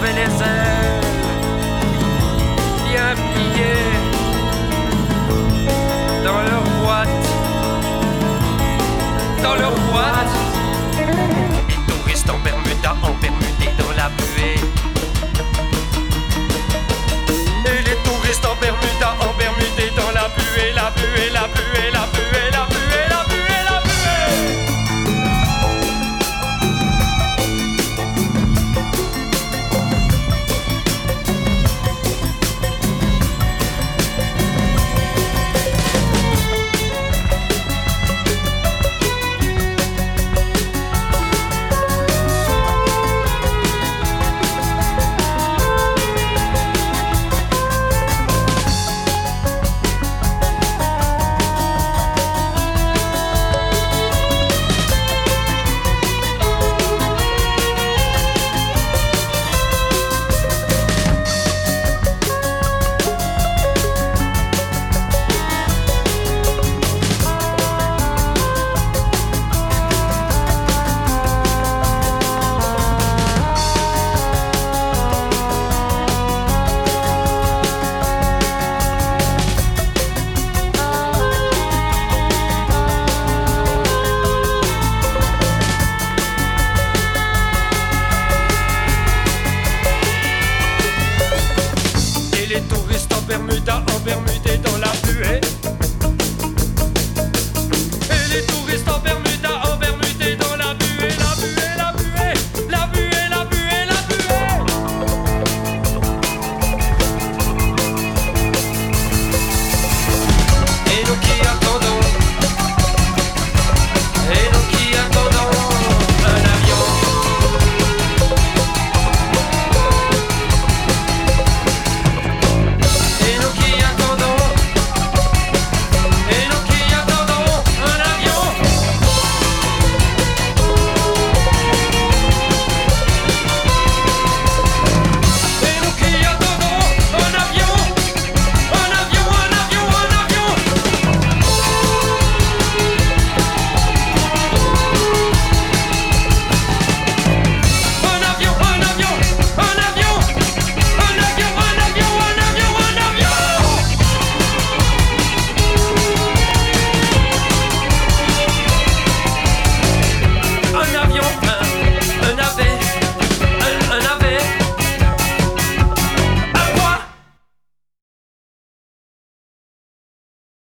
beleza?